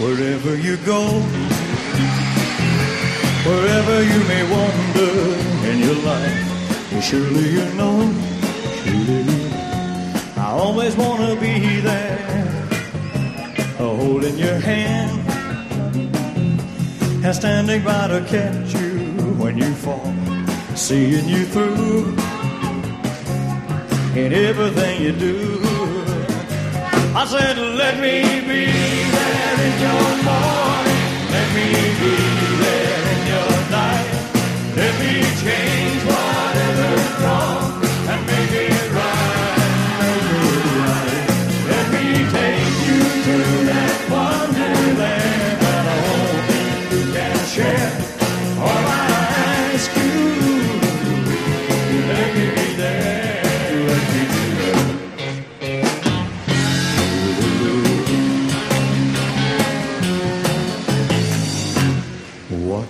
Wherever you go, wherever you may wander in your life, surely you know, surely you know, I always want to be there, holding your hand and standing by to catch you when you fall, seeing you through in everything you do. I said, let me be there in your morning. Let me be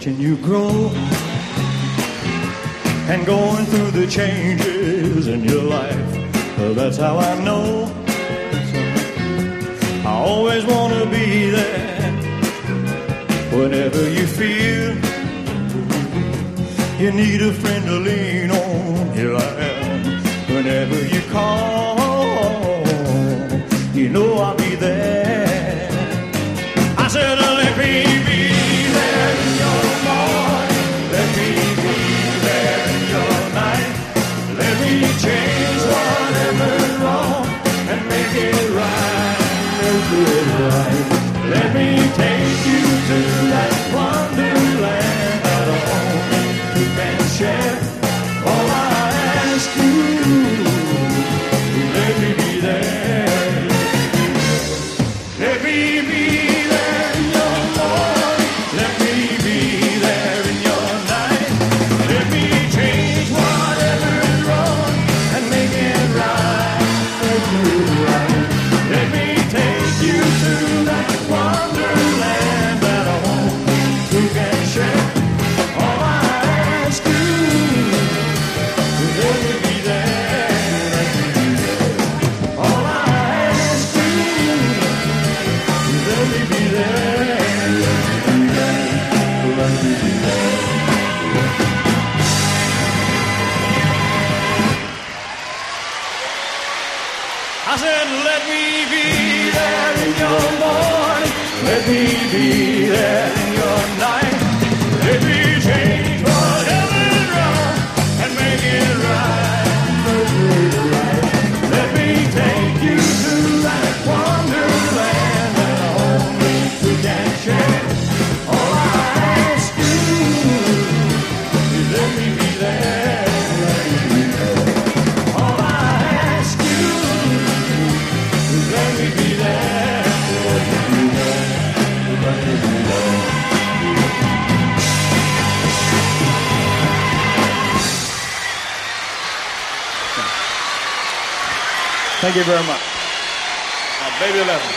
Watching you grow and going through the changes in your life. Well, that's how I know. I always want to be there whenever you feel you need a friend to lean on. Here I am whenever you call. You know let me be there in your morning. Let me be there Thank you very much. Uh, baby 11.